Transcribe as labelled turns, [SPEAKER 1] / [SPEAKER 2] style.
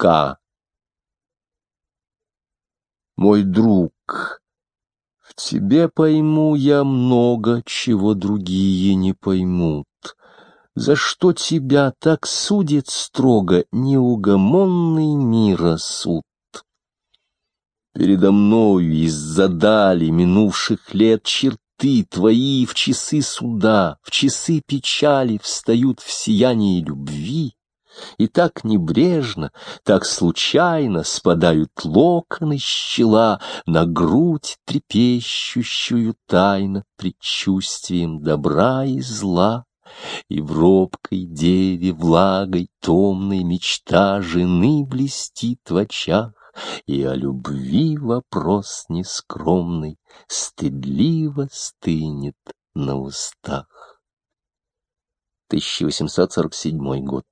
[SPEAKER 1] К. Мой друг, в тебе пойму я много, чего другие не поймут. За что тебя так судит строго неугомонный мира суд? Передо мною из-за дали минувших лет черты твои в часы суда, в часы печали встают в сиянии любви, и так небрежно, так случайно спадают локоны с на грудь трепещущую тайно предчувствием добра и зла. И в робкой деве влагой томной мечта жены блестит в очах, И о любви вопрос нескромный стыдливо стынет на устах. 1847 год.